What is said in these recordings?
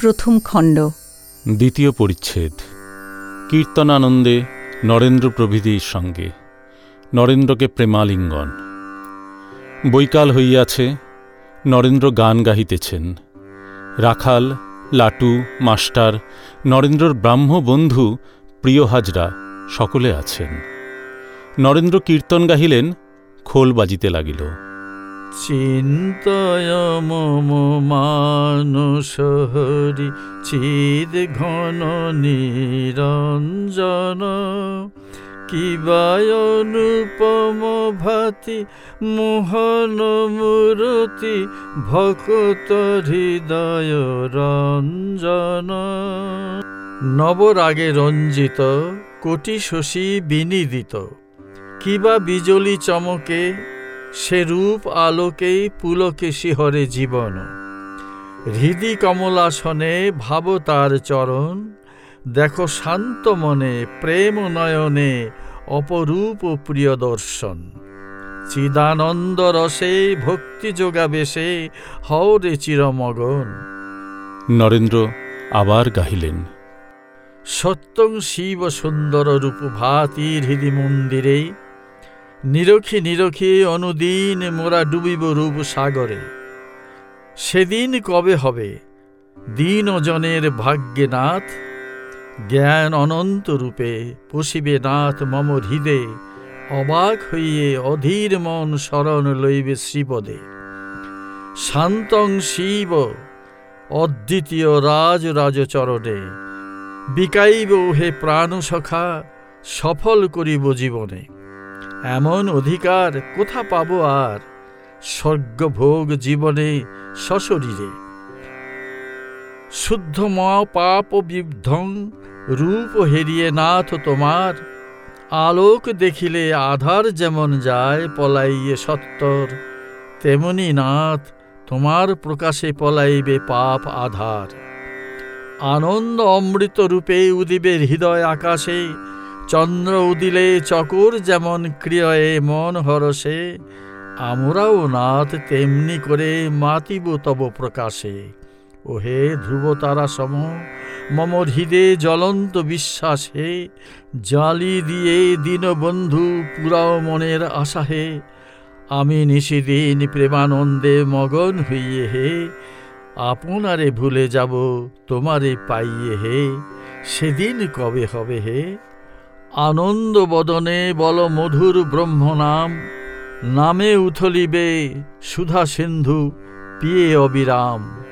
প্রথম খণ্ড। দ্বিতীয় পরিচ্ছেদ। কীর্তনানন্দে নরেন্দ্র প্রভৃতির সঙ্গে। নরেন্দ্রকে প্রেমালিঙ্গন। বৈকাল হইয়াছে, নরেন্দ্র গান গাহিতেছেন। রাখাল, লাটু, মাস্টার, নরেন্দ্রর ব্রাহ্ম বন্ধু, প্রিয় হাজরা, সকলে আছেন। নরেন্দ্র কীর্তন গাহিলেন, খোল বাজিতে লাগিল। চিন্তয় মম মানস হরি চিদ ঘন নিরঞ্জন কিবায় অনুপম ভাতি মোহন মূরতি ভকত হৃদয় রঞ্জন নবরাগে রঞ্জিত কোটি শশী বিনিদিত কিবা বিজলি চমকে সে রূপ আলোকেই পুলকে শিহরে জীবন। হৃদি কমলাসনে ভাব তার চরণ। দেখো শান্ত মনে প্রেম নয়নে অপরূপ প্রিয় দর্শন। চিদানন্দ রসে ভক্তি যোগাবেশে হরে চিরমগন। নরেন্দ্র আবার গাহিলেন। সত্যং শিব সুন্দর রূপ ভাতি হৃদি মন্দিরে নিরখি নিরখি অনুদিন মোরা ডুবিব রূপ সাগরে। সেদিন কবে হবে? দিন জনের ভাগ্যে নাথ। জ্ঞান অনন্ত রূপে পশিবে নাথ মম হৃদে। অবাক হইয়ে অধীর মন শরণ লইবে শ্রীপদে। শান্তং শিব, অদ্বিতীয় রাজ রাজচরণে। বিকাইব হে প্রাণ সখা, সফল করিব জীবনে। এমন অধিকার কোথা পাবো আর? স্বর্গভোগ জীবনে সশরীরে। শুদ্ধ ম পাপ বিদ্ধং রূপ হেরিয়ে নাথ তোমার। আলোক দেখিলে আধার যেমন যায় পলাইয়ে সত্তর, তেমনি নাথ তোমার প্রকাশে পলাইবে পাপ আধার। আনন্দ অমৃত রূপে উদিবে হৃদয় আকাশে চন্দ্র উদিলে চকর যেমন ক্রিয়য়ে মন হরসে আমরাও নাথ তেমনি করে মাতিব তব প্রকাশে। ওহে ধ্রুব তারা সম, মম হৃদে জ্বলন্ত বিশ্বাসে, জালি দিয়ে দীনবন্ধু পুরাও মনের আশাহে, আমি নিশিদিন প্রেমানন্দে মগন হইয়ে হে, আপনারে ভুলে যাব তোমারে পাইয়ে হে, সেদিন কবে হবে হে? আনন্দ বদনে বল মধুর ব্রহ্ম নাম উথলিবে সুধা সিন্ধু পিয়ে অবিরাম।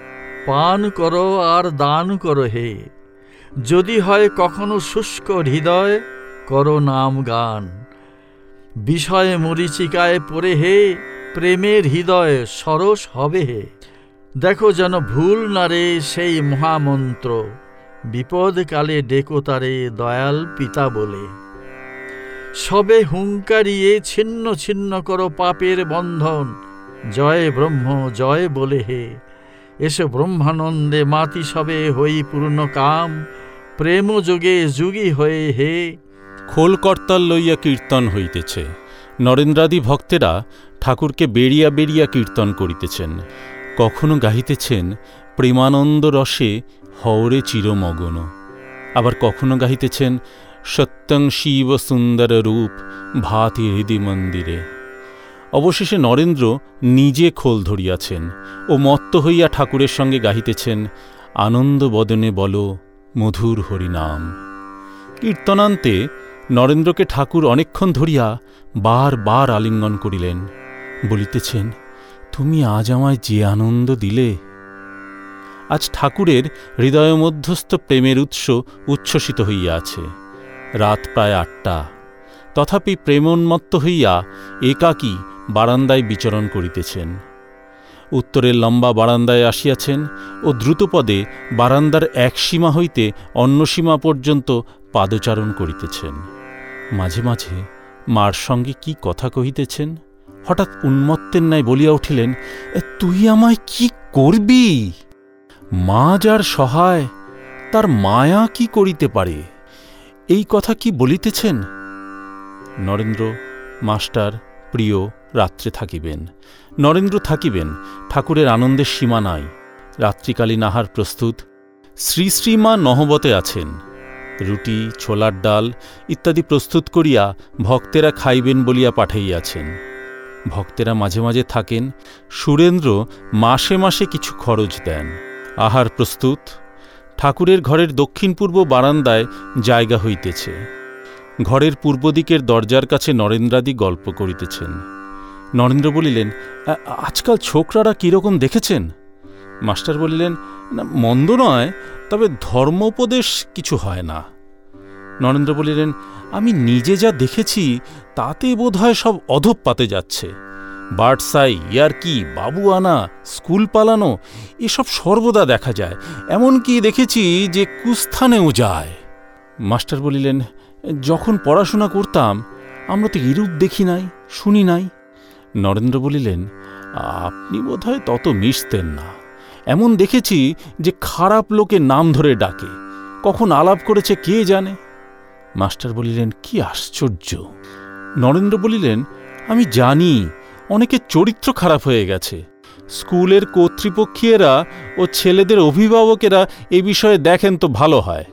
পান করো আর দান করো হে। যদি হয় কখনো শুষ্ক হৃদয়, করো নাম গান। বিষয়ে মরিচিকায় পড়ে হে, প্রেমের হৃদয় সরস হবে হে। দেখো যেন ভুল না রে সেই মহামন্ত্র। বিপদকালে ডেকো তারে দয়াল পিতা বলে। সবে হুঙ্কারিয়ে ছিন্ন ছিন্ন করো পাপের বন্ধন। জয় ব্রহ্ম, জয় বলে হে। এসে ব্রহ্মানন্দে মাতি সবে হই পূর্ণ কাম। প্রেম যোগে যুগী হয়ে হে। খোল করতাল লইয়া কীর্তন হইতেছে। নরেন্দ্রাদি ভক্তেরা ঠাকুরকে বেরিয়া বেরিয়া কীর্তন করিতেছেন। কখনো গাহিতেছেন, প্রেমানন্দ রসে হওরে চিরমগন। আবার কখনো গাহিতেছেন, সত্যং শিব সুন্দর রূপ ভাতি হৃদি মন্দিরে। অবশেষে নরেন্দ্র নিজে খোল ধরিয়াছেন ও মত্ত হইয়া ঠাকুরের সঙ্গে গাহিতেছেন, আনন্দ বদনে বল মধুর হরিনাম। কীর্তনান্তে নরেন্দ্রকে ঠাকুর অনেকক্ষণ ধরিয়া বার বার আলিঙ্গন করিলেন। বলিতেছেন, তুমি আজ আমায় যে আনন্দ দিলে আজ ঠাকুরের হৃদয়মধ্যস্থ প্রেমের উৎস উচ্ছ্বসিত হইয়া আছে। রাত প্রায় আটটা। তথাপি প্রেমোন্মত্ত হইয়া একাকী বারান্দায় বিচরণ করিতেছেন। উত্তরের লম্বা বারান্দায় আসিয়াছেন ও দ্রুতপদে বারান্দার এক সীমা হইতে অন্য সীমা পর্যন্ত পাদচারণ করিতেছেন। মাঝে মাঝে মার সঙ্গে কি কথা কহিতেছেন? হঠাৎ উন্মত্তের ন্যায় বলিয়া উঠিলেন তুই আমায় কি করবি? মা যার সহায়, তার মায়া কি করিতে পারে? এই কথা কি বলিতেছেন? নরেন্দ্র মাস্টার প্রিয় রাত্রে থাকিবেন। নরেন্দ্র থাকিবেন, ঠাকুরের আনন্দের সীমা নাই। রাত্রিকালীন আহার প্রস্তুত। শ্রী শ্রীমা নহবতে আছেন। রুটি, ছোলার ডাল ইত্যাদি প্রস্তুত করিয়া ভক্তেরা খাইবেন বলিয়া পাঠাইয়াছেন। ভক্তেরা মাঝে মাঝে থাকেন। সুরেন্দ্র মাসে মাসে কিছু খরচ দেন। আহার প্রস্তুত, ঠাকুরের ঘরের দক্ষিণ পূর্ব বারান্দায় জায়গা হইতেছে। ঘরের পূর্ব দিকের দরজার কাছে নরেন্দ্রাদি গল্প করিতেছেন। নরেন্দ্র বলিলেন আজকাল ছোকরারা কীরকম দেখেছেন? মাস্টার বলিলেন, না, মন্দ নয়, তবে ধর্মোপদেশ কিছু হয় না। নরেন্দ্র বলিলেন, আমি নিজে যা দেখেছি, তাতে বোধহয় সব অধঃপাতে যাচ্ছে। বার্ডসাই, ইয়ারকি বাবু আনা স্কুল পালানো, এসব সর্বদা দেখা যায়। এমনকি দেখেছি যে কুস্থানেও যায়। মাস্টার বলিলেন, যখন পড়াশোনা করতাম, আমরা তো এরূপ দেখি নাই, শুনি নাই। নরেন্দ্র বলিলেন, আপনি বোধহয় তত মিশতেন না। এমন দেখেছি যে খারাপ লোকে নাম ধরে ডাকে। কখন আলাপ করেছে কে জানে? মাস্টার বলিলেন, কি আশ্চর্য! নরেন্দ্র বলিলেন, আমি জানি অনেকের চরিত্র খারাপ হয়ে গেছে। স্কুলের কর্তৃপক্ষীয়রা ও ছেলেদের অভিভাবকেরা এ বিষয়ে দেখেন তো ভালো হয়।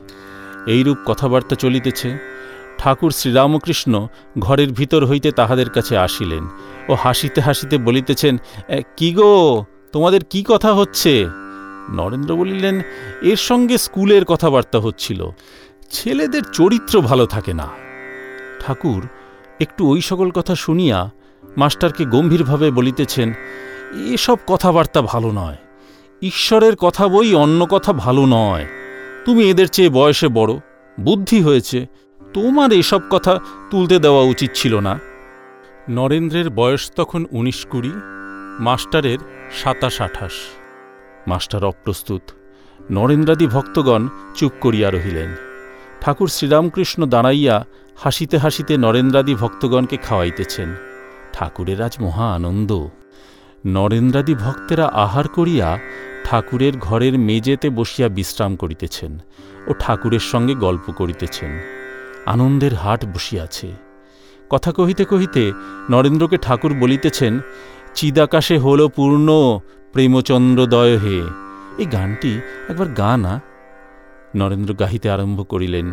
এইরূপ কথাবার্তা চলিতেছে। ঠাকুর শ্রীরামকৃষ্ণ ঘরের ভিতর হইতে তাহাদের কাছে আসিলেন ও হাসিতে হাসিতে বলিতেছেন কি গো? তোমাদের কি কথা হচ্ছে? নরেন্দ্র বলিলেন, এর সঙ্গে স্কুলের কথাবার্তা হচ্ছিল। ছেলেদের চরিত্র ভালো থাকে না। ঠাকুর একটু ওই সকল কথা শুনিয়া মাস্টারকে গম্ভীরভাবে বলিতেছেন, এসব কথাবার্তা ভালো নয়। ঈশ্বরের কথা বই অন্য কথা ভালো নয়। তুমি এদের চেয়ে বয়সে বড়, বুদ্ধি হয়েছে। তোমার এসব কথা তুলতে দেওয়া উচিত ছিল না। নরেন্দ্রের বয়স তখন উনিশ কুড়ি, মাস্টারের সাতাশ আঠাশ। মাস্টার অপ্রস্তুত। নরেন্দ্রাদি ভক্তগণ চুপ করিয়া রহিলেন। ঠাকুর শ্রীরামকৃষ্ণ দাঁড়াইয়া হাসিতে হাসিতে নরেন্দ্রাদি ভক্তগণকে খাওয়াইতেছেন। ঠাকুরের আজ মহা আনন্দ। নরেন্দ্রাদি ভক্তেরা আহার করিয়া ঠাকুরের ঘরের মেজেতে বসিয়া বিশ্রাম করিতেছেন ও ঠাকুরের সঙ্গে গল্প করিতেছেন। আনন্দের হাট বসিয়াছে। কথা কহিতে কহিতে নরেন্দ্রকে ঠাকুর বলিতেছেন, চিদাকাশে হল পূর্ণ, প্রেমচন্দ্রদয় হে। এই গানটি একবার গা না? নরেন্দ্র গাহিতে আরম্ভ করিলেন।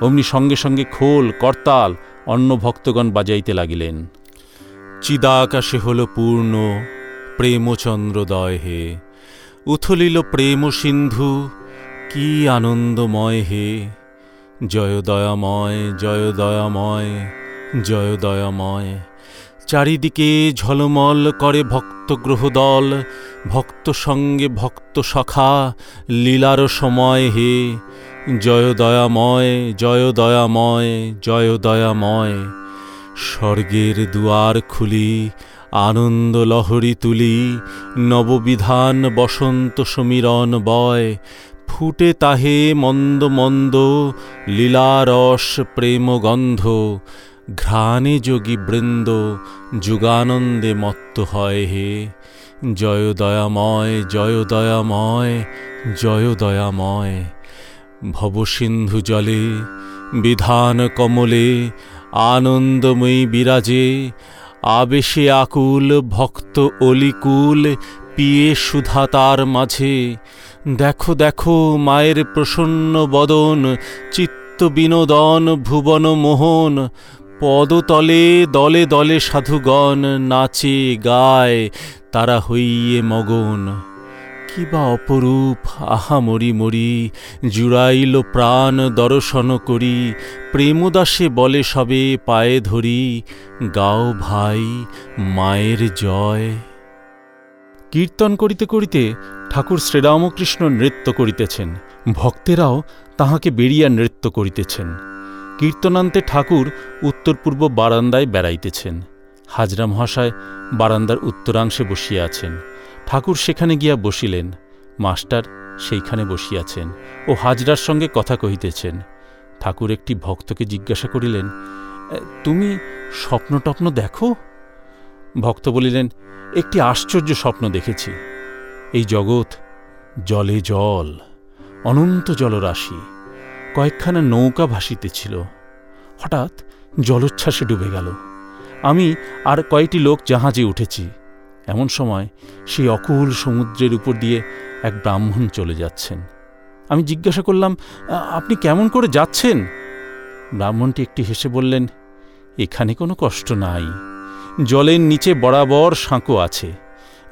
অমনি সঙ্গে সঙ্গে খোল, করতাল অন্য ভক্তগণ বাজাইতে লাগিলেন। চিদাকাশে হল পূর্ণ, প্রেমচন্দ্রদয় হে। উথলিল প্রেম সিন্ধু কি আনন্দময় হে। জয় দয়াময় জয় দয়াময় জয় দয়াময় চারিদিকে ঝলমল করে ভক্তগ্রহ দল ভক্ত সঙ্গে ভক্ত সখা, লীলার সময় হে। জয় দয়াময় জয় দয়াময় জয় দয়াময় স্বর্গের দুয়ার খুলি, আনন্দ লহরী তুলি, নববিধান বসন্ত সমীরণ বয়, ফুটে তাহে মন্দ মন্দ, লীলারস প্রেমগন্ধ ঘ্রাণে যোগী বৃন্দ, যুগানন্দে মত্ত হয় হে। জয় দয়াময় জয় দয়াময় জয় দয়াময়। ভবসিন্ধু জলে, বিধান কমলে আনন্দময়ী বিরাজে, আবেশে আকুল, ভক্ত অলিকুল, পিয়ে সুধা তার মাঝে। দেখো দেখো, মায়ের প্রসন্ন বদন, চিত্ত বিনোদন, ভুবন মোহন। পদতলে দলে দলে সাধুগণ নাচে গায়, তারা হইয়ে মগন। কি বা অপরূপ, আহা মরি মরি, জুড়াইল প্রাণ দর্শন করি, প্রেমদাসে বলে সবে পায়ে ধরি, গাও ভাই মায়ের জয়। কীর্তন করিতে করিতে ঠাকুর শ্রীরামকৃষ্ণ নৃত্য করিতেছেন, ভক্তেরাও তাহাকে বেরিয়া নৃত্য করিতেছেন। কীর্তনান্তে ঠাকুর উত্তর পূর্ব বারান্দায় বেড়াইতেছেন, হাজরা মহাশয় বারান্দার উত্তরাংশে বসিয়া আছেন। ঠাকুর সেখানে গিয়া বসিলেন, মাস্টার সেইখানে বসিয়াছেন ও হাজরার সঙ্গে কথা কহিতেছেন। ঠাকুর একটি ভক্তকে জিজ্ঞাসা করিলেন তুমি স্বপ্ন টপ্ন দেখো? ভক্ত বলিলেন, একটি আশ্চর্য স্বপ্ন দেখেছি। এই জগৎ জলে জল, অনন্ত জলরাশি, কয়েকখানা নৌকা ভাসিতেছিল। হঠাৎ জলোচ্ছ্বাসে ডুবে গেল। আমি আর কয়েকটি লোক জাহাজে উঠেছি। এমন সময় সেই অকুল সমুদ্রের উপর দিয়ে এক ব্রাহ্মণ চলে যাচ্ছেন। আমি জিজ্ঞাসা করলাম আপনি কেমন করে যাচ্ছেন? ব্রাহ্মণটি একটি হেসে বললেন, এখানে কোনো কষ্ট নাই। জলের নিচে বরাবর সাঁকো আছে।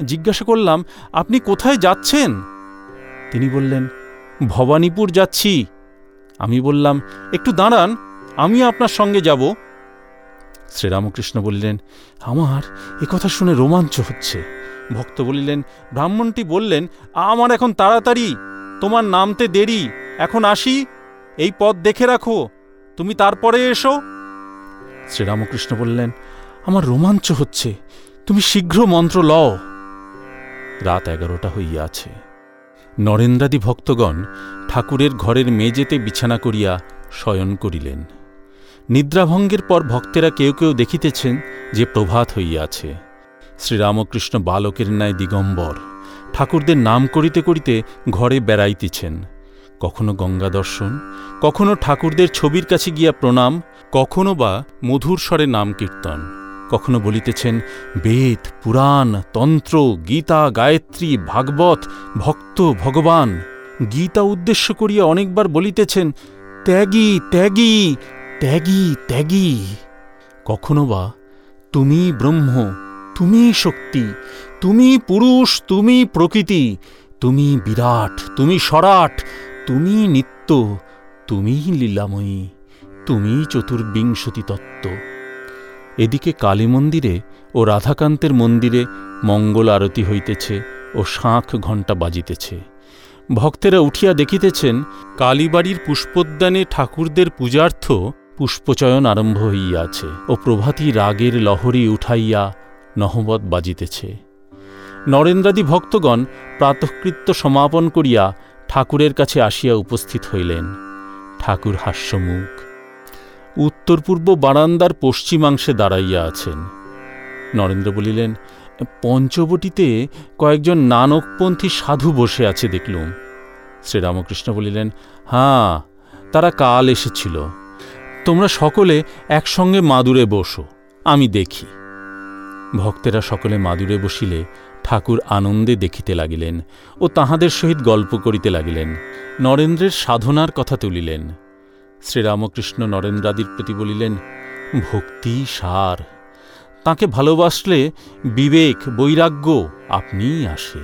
জিজ্ঞাসা করলাম, আপনি কোথায় যাচ্ছেন? তিনি বললেন, ভবানীপুর যাচ্ছি। আমি বললাম, একটু দাঁড়ান আমি আপনার সঙ্গে যাব। শ্রীরামকৃষ্ণ বললেন, আমার কথা শুনে রোমাঞ্চ হচ্ছে। ভক্ত বলিলেন, ব্রাহ্মণটি বললেন, আমার এখন তাড়াতাড়ি, তোমার নামতে দেরি, এখন আসি, এই পথ দেখে রাখো, তুমি তারপরে এসো। শ্রীরামকৃষ্ণ বললেন, আমার রোমাঞ্চ হচ্ছে, তুমি শীঘ্র মন্ত্র লও। রাত এগারোটা হইয়াছে নরেন্দ্রাদি ভক্তগণ ঠাকুরের ঘরের মেজেতে বিছানা করিয়া শয়ন করিলেন। নিদ্রাভঙ্গের পর ভক্তেরা কেউ কেউ দেখিতেছেন যে প্রভাত হইয়াছে। শ্রীরামকৃষ্ণ বালকের ন্যায় দিগম্বর, ঠাকুরদের নাম করিতে করিতে ঘরে বেড়াইতেছেন। কখনো গঙ্গা দর্শন, কখনো ঠাকুরদের ছবির কাছে গিয়া প্রণাম, কখনো বা মধুর স্বরে নাম কীর্তন। কখনো বলিতেছেন, বেদ, পুরাণ, তন্ত্র, গীতা, গায়ত্রী, ভাগবত, ভক্ত, ভগবান। গীতা উদ্দেশ্য করিয়া অনেকবার বলিতেছেন, ত্যাগী ত্যাগী ত্যাগী ত্যাগী। কখনো বা তুমি ব্রহ্ম, তুমি শক্তি, তুমি পুরুষ, তুমি প্রকৃতি, তুমি বিরাট, তুমি সরাট, তুমি নিত্য, তুমি লীলাময়ী, তুমি চতুর্বিংশতি তত্ত্ব। এদিকে কালী মন্দিরে ও রাধাকান্তের মন্দিরে মঙ্গল আরতি হইতেছে ও শাঁখ ঘণ্টা বাজিতেছে। ভক্তেরা উঠিয়া দেখিতেছেন, কালীবাড়ির পুষ্পোদ্যানে ঠাকুরদের পূজার্থ পুষ্পচয়ন আরম্ভ হইয়াছে ও প্রভাতী রাগের লহরী উঠাইয়া নহবত বাজিতেছে। নরেন্দ্রাদি ভক্তগণ প্রাতঃকৃত্য সমাপন করিয়া ঠাকুরের কাছে আসিয়া উপস্থিত হইলেন। ঠাকুর হাস্যমুখ। উত্তর পূর্ব বারান্দার পশ্চিমাংশে দাঁড়াইয়া আছেন। নরেন্দ্র বলিলেন, পঞ্চবটিতে কয়েকজন নানকপন্থী সাধু বসে আছে দেখলুম। শ্রীরামকৃষ্ণ বলিলেন হাঁ তারা কাল এসেছিল। তোমরা সকলে একসঙ্গে মাদুরে বসো, আমি দেখি। ভক্তেরা সকলে মাদুরে বসিলে ঠাকুর আনন্দে দেখিতে লাগিলেন ও তাহাদের সহিত গল্প করিতে লাগিলেন, নরেন্দ্রের সাধনার কথা তুলিলেন। শ্রীরামকৃষ্ণ নরেন্দ্রাদির প্রতি বলিলেন, ভক্তি সার, তাকে ভালোবাসলে বিবেক, বৈরাগ্য আপনিই আসে।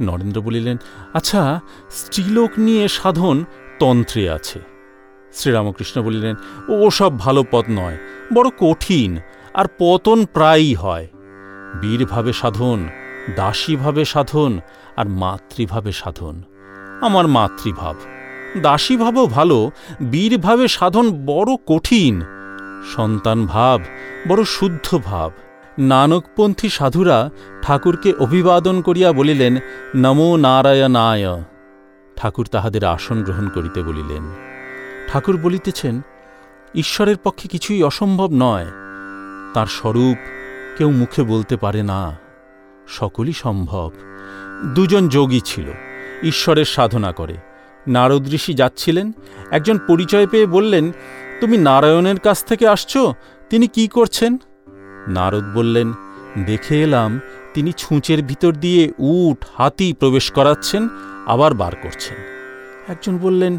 নরেন্দ্র বলিলেন আচ্ছা স্ত্রীলোক নিয়ে সাধন তন্ত্রে আছে। শ্রীরামকৃষ্ণ বলিলেন ও সব ভালো পথ নয়, বড় কঠিন আর পতন প্রায়ই হয়। বীরভাবে সাধন, দাসীভাবে সাধন আর মাতৃভাবে সাধন। আমার মাতৃভাব, দাসীভাবও ভালো, বীরভাবে সাধন বড় কঠিন। সন্তান ভাব, বড় শুদ্ধ ভাব। নানকপন্থী সাধুরা ঠাকুরকে অভিবাদন করিয়া বলিলেন, নমো নারায়ণায়। ঠাকুর তাহাদের আসন গ্রহণ করিতে বলিলেন। ঠাকুর বলিতেছেন, ঈশ্বরের পক্ষে কিছুই অসম্ভব নয়। তার স্বরূপ কেউ মুখে বলতে পারে না। সকলই সম্ভব। দুজন যোগী ছিল, ঈশ্বরের সাধনা করে। নারদ ঋষি যাচ্ছিলেন, একজন পরিচয় পেয়ে বললেন, তুমি নারায়ণের কাছ থেকে আসছ? তিনি কি করছেন? নারদ বললেন, দেখে এলাম, তিনি ছুঁচের ভিতর দিয়ে উট, হাতি প্রবেশ করাচ্ছেন, আবার বার করছেন। একজন বললেন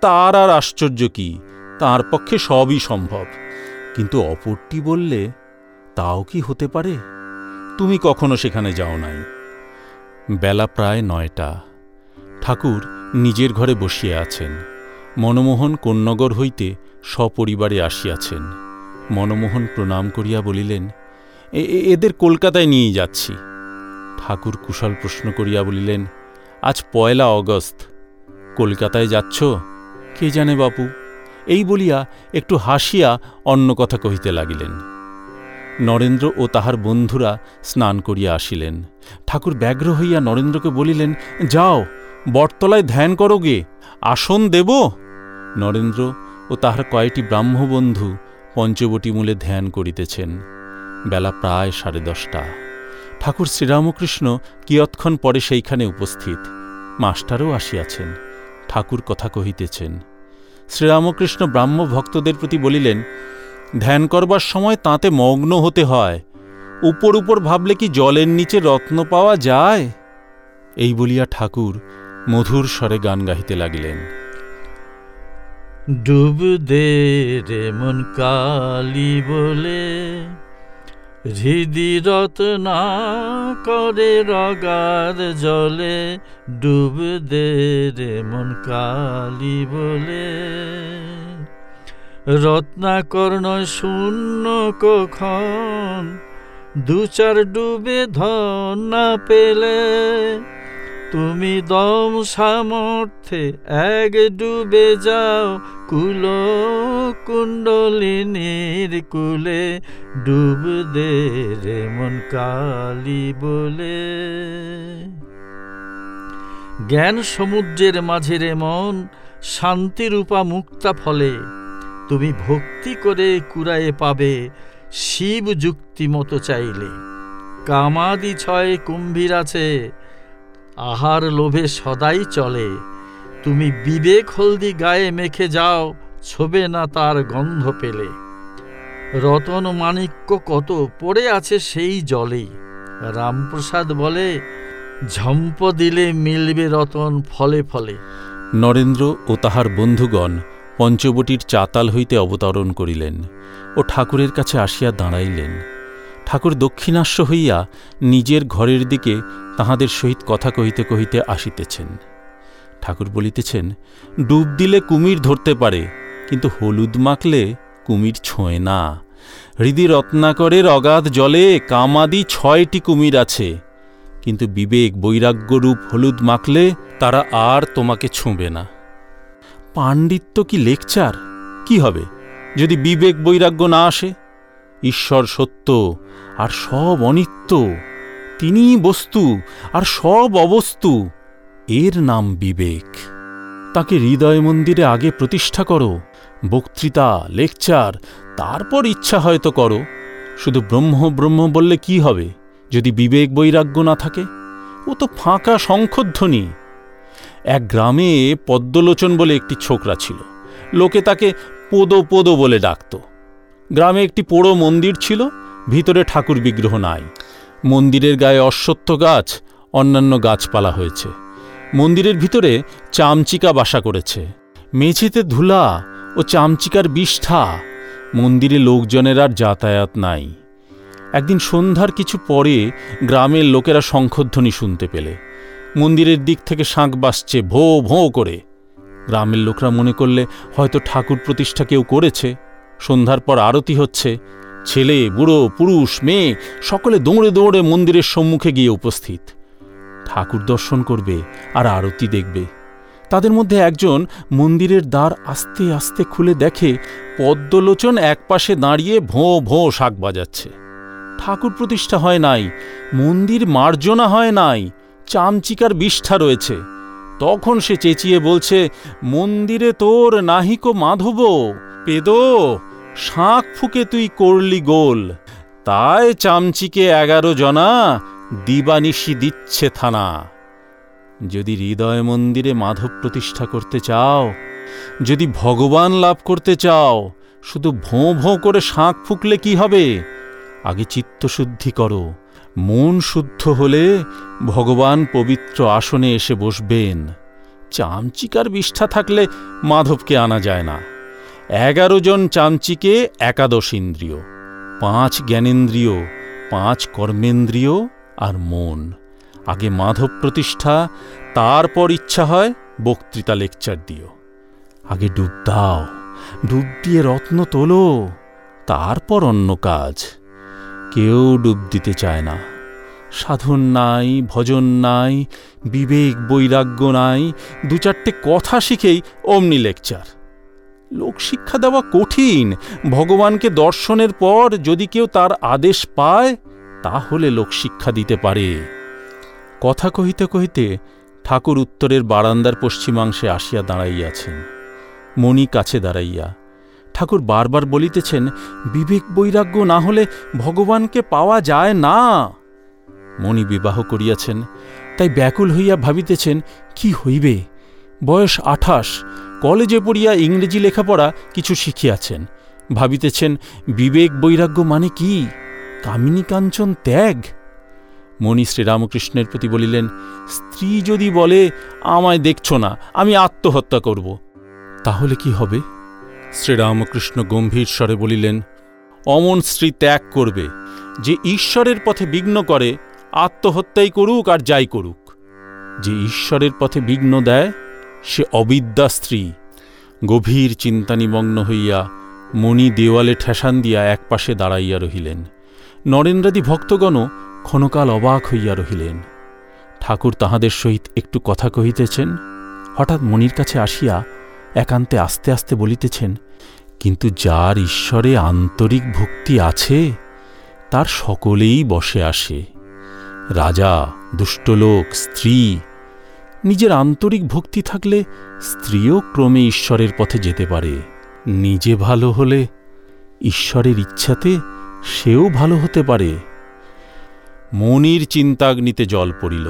তার আর আশ্চর্য কি? তার পক্ষে সবই সম্ভব। কিন্তু অপরটি বললে, তাও কি হতে পারে? তুমি কখনো সেখানে যাও নাই। বেলা প্রায় নয়টা। ঠাকুর নিজের ঘরে বসিয়া আছেন। মনমোহন কন্যগর হইতে সপরিবারে আসিয়াছেন। মনমোহন প্রণাম করিয়া বলিলেন এদের কলকাতায় নিয়ে যাচ্ছি। ঠাকুর কুশল প্রশ্ন করিয়া বলিলেন, আজ পয়লা অগস্ট কলকাতায় যাচ্ছ? কে জানে বাপু? এই বলিয়া একটু হাসিয়া অন্য কথা কহিতে লাগিলেন। নরেন্দ্র ও তাহার বন্ধুরা স্নান করিয়া আসিলেন। ঠাকুর ব্যগ্র হইয়া নরেন্দ্রকে বলিলেন, যাও, বটতলায় ধ্যান করো গে, আসন দেব? নরেন্দ্র ও তাহার কয়েকটি ব্রাহ্মবন্ধু পঞ্চবটি মূলে ধ্যান করিতেছেন। বেলা প্রায় সাড়ে দশটা। ঠাকুর শ্রীরামকৃষ্ণ কিয়ৎক্ষণ পরে সেইখানে উপস্থিত। মাস্টারও আসিয়াছেন। ঠাকুর কথা কহিতেছেন। শ্রীরামকৃষ্ণ ব্রাহ্ম ভক্তদের প্রতি বলিলেন, ধ্যান করবার সময় তাতে মগ্ন হতে হয়। উপর উপর ভাবলে কি জলের নিচে রত্ন পাওয়া যায়? এই বলিয়া ঠাকুর মধুর স্বরে গান গাহিতে লাগিলেন। ডুব দে রে মন কালি বলে হৃদি রত্না করে রগার জলে ডুব দে রে মন কালি বলে। রত্নাকর্ণ শূন্য কখন দু চার ডুবে ধন না পেলে তুমি দম সামর্থ্যে এক ডুবে যাও, কুল কুণ্ডলিনীর কুলে ডুব দে রে মন কালি বলে। জ্ঞান সমুদ্রের মাঝে রে মন শান্তিরূপা মুক্তা ফলে। তুমি ভক্তি করে কুড়ায়ে পাবে, শিব যুক্তি মতো চাইলে। কামাদি ছয় কুম্ভীর আছে আহার লোভে সদাই চলে। তুমি বিবেক হলদি গায়ে মেখে যাও, ছোবে না তার গন্ধ পেলে। রতন মাণিক্য কত পড়ে আছে সেই জলে। রামপ্রসাদ বলে, ঝম্প দিলে মিলবে রতন ফলে ফলে। নরেন্দ্র ও তাহার বন্ধুগণ পঞ্চবটির চাতাল হইতে অবতরণ করিলেন ও ঠাকুরের কাছে আসিয়া দাঁড়াইলেন। ঠাকুর দক্ষিণাস্য হইয়া নিজের ঘরের দিকে তাহাদের সহিত কথা কহিতে কহিতে আসিতেছেন। ঠাকুর বলিতেছেন, ডুব দিলে কুমির ধরতে পারে, কিন্তু হলুদ মাখলে কুমির ছোঁয় না। হৃদি রত্নাকরের অগাধ জলে কামাদি ছয়টি কুমির আছে, কিন্তু বিবেক বৈরাগ্যরূপ হলুদ মাখলে তারা আর তোমাকে ছুঁবে না। পাণ্ডিত্য কি লেকচার? কি হবে? যদি বিবেক বৈরাগ্য না আসে, ঈশ্বর সত্য আর সব অনিত্য তিনিই বস্তু আর সব অবস্তু। এর নাম বিবেক। তাকে হৃদয় মন্দিরে আগে প্রতিষ্ঠা করো, বক্তৃতা, লেকচার, তারপর ইচ্ছা হয়তো করো। শুধু ব্রহ্ম ব্রহ্ম বললে কি হবে? যদি বিবেক বৈরাগ্য না থাকে? ও তো ফাঁকা শঙ্খধ্বনি। এক গ্রামে পদ্মলোচন বলে একটি ছোকরা ছিল। লোকে তাকে পোদো পোদো বলে ডাকত। গ্রামে একটি পোড়ো মন্দির ছিল, ভিতরে ঠাকুর বিগ্রহ নাই। মন্দিরের গায়ে অশ্বত্থ গাছ, অন্যান্য গাছপালা হয়েছে। মন্দিরের ভিতরে চামচিকা বাসা করেছে। মেঝেতে ধুলা ও চামচিকার বিষ্ঠা মন্দিরে লোকজনের আর যাতায়াত নাই। একদিন সন্ধ্যার কিছু পরে গ্রামের লোকেরা শঙ্খধ্বনি শুনতে পেলে। মন্দিরের দিক থেকে শাঁখ বাসছে ভো, ভোঁ করে। গ্রামের লোকরা মনে করলে হয়তো ঠাকুর প্রতিষ্ঠা কেউ করেছে। সন্ধ্যার পর আরতি হচ্ছে। ছেলে, বুড়ো, পুরুষ, মেয়ে, সকলে দৌড়ে দৌড়ে মন্দিরের সম্মুখে গিয়ে উপস্থিত। ঠাকুর দর্শন করবে আর আরতি দেখবে। তাদের মধ্যে একজন মন্দিরের দ্বার আস্তে আস্তে খুলে দেখে পদ্মলোচন একপাশে দাঁড়িয়ে ভোঁ ভোঁ শাক বাজাচ্ছে। ঠাকুর প্রতিষ্ঠা হয় নাই, মন্দির মার্জনা হয় নাই, চামচিকার বিষ্ঠা রয়েছে। তখন সে চেঁচিয়ে বলছে, মন্দিরে তোর নাহিকো মাধব, পেদ শাঁখ ফুকে তুই করলি গোল। তাই চামচিকে এগারো জনা, দিবানিশি দিচ্ছে থানা। যদি হৃদয় মন্দিরে মাধব প্রতিষ্ঠা করতে চাও, যদি ভগবান লাভ করতে চাও, শুধু ভোঁ ভোঁ করে শাঁখ ফুকলে কি হবে? আগে চিত্তশুদ্ধি করো। মন শুদ্ধ হলে ভগবান পবিত্র আসনে এসে বসবেন। চামচিকার বিষ্ঠা থাকলে মাধবকে আনা যায় না। এগারো জন চামচিকে একাদশ ইন্দ্রিয়, পাঁচ জ্ঞানেন্দ্রিয়, পাঁচ কর্মেন্দ্রিয় আর মন। আগে মাধব প্রতিষ্ঠা, তারপর ইচ্ছা হয় বক্তৃতা লেকচার দিও। আগে ডুব দাও, ডুব দিয়ে রত্ন তোলো, তারপর অন্য কাজ। কেউ ডুব দিতে চায় না। সাধন নাই, ভজন নাই, বিবেক বৈরাগ্য নাই, দু চারটে কথা শিখেই অমনি লেকচার। লোকশিক্ষা দেওয়া কঠিন। ভগবানকে দর্শনের পর যদি কেউ তার আদেশ পায়, তাহলে লোকশিক্ষা দিতে পারে। কথা কহিতে কহিতে ঠাকুর উত্তরের বারান্দার পশ্চিমাংশে আসিয়া দাঁড়াইয়াছেন। মণি কাছে দাঁড়াইয়া ঠাকুর বারবার বলিতেছেন, বিবেক বৈরাগ্য না হলে ভগবানকে পাওয়া যায় না। মণি বিবাহ করিয়াছেন, তাই ব্যাকুল হইয়া ভাবিতেছেন, কি হইবে? বয়স আঠাশ কলেজে পড়িয়া ইংরেজি লেখাপড়া কিছু শিখিয়াছেন। ভাবিতেছেন, বিবেক বৈরাগ্য মানে কি? কামিনী কাঞ্চন ত্যাগ। মণি শ্রীরামকৃষ্ণের প্রতি বলিলেন, স্ত্রী যদি বলে, আমায় দেখছ না, আমি আত্মহত্যা করব। তাহলে কি হবে? শ্রীরামকৃষ্ণ গম্ভীর স্বরে বলিলেন, অমন স্ত্রী ত্যাগ করবে, যে ঈশ্বরের পথে বিঘ্ন করে, আত্মহত্যাই করুক আর যাই করুক। যে ঈশ্বরের পথে বিঘ্ন দেয় সে অবিদ্যা স্ত্রী। গভীর চিন্তানিমগ্ন হইয়া মণি দেওয়ালে ঠেসান দিয়া একপাশে দাঁড়াইয়া রহিলেন। নরেন্দ্রাদি ভক্তগণও ক্ষণকাল অবাক হইয়া রহিলেন। ঠাকুর তাহাদের সহিত একটু কথা কহিতেছেন। হঠাৎ মণির কাছে আসিয়া একান্তে আস্তে আস্তে বলিতেছেন, কিন্তু যার ঈশ্বরে আন্তরিক ভক্তি আছে, তার সকলেই বসে আসে। রাজা, দুষ্টলোক, স্ত্রী নিজের আন্তরিক ভক্তি থাকলে স্ত্রীও ক্রমে ঈশ্বরের পথে যেতে পারে। নিজে ভালো হলে ঈশ্বরের ইচ্ছাতে সেও ভালো হতে পারে। মনির চিন্তাগ্নিতে জল পড়িল।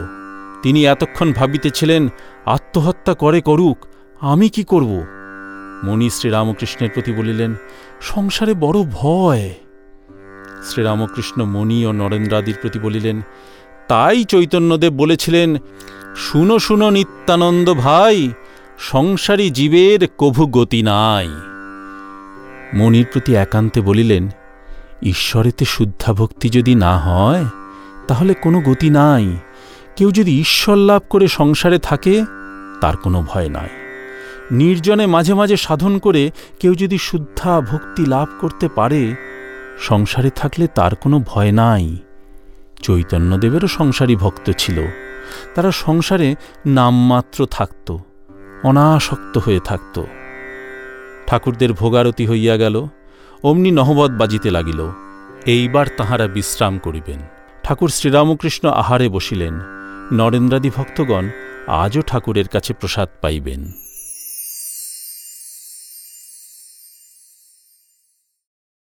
তিনি এতক্ষণ ভাবিতেছিলেন, আত্মহত্যা করে করুক, আমি কি করব? মণি শ্রীরামকৃষ্ণের প্রতি বলিলেন, সংসারে বড় ভয়। শ্রীরামকৃষ্ণ মণি ও নরেন্দ্রাদির প্রতি বলিলেন, তাই চৈতন্যদেব বলেছিলেন শুনো শুনো নিত্যানন্দ ভাই, সংসারী জীবের কভু গতি নাই। মনির প্রতি একান্তে বলিলেন, ঈশ্বরেতে শুদ্ধা ভক্তি যদি না হয়, তাহলে কোনো গতি নাই। কেউ যদি ঈশ্বর লাভ করে সংসারে থাকে, তার কোনো ভয় নাই। নির্জনে মাঝে মাঝে সাধন করে কেউ যদি শুদ্ধা ভক্তি লাভ করতে পারে, সংসারে থাকলে তার কোনো ভয় নাই। চৈতন্যদেবেরও সংসারী ভক্ত ছিল। তারা সংসারে নামমাত্র থাকত, অনাসক্ত হয়ে থাকত। ঠাকুরদের ভোগারতি হইয়া গেল, অমনি নহবত বাজিতে লাগিল, এইবার তাহারা বিশ্রাম করিবেন। ঠাকুর শ্রীরামকৃষ্ণ আহারে বসিলেন নরেন্দ্রাদি ভক্তগণ আজও ঠাকুরের কাছে প্রসাদ পাইবেন।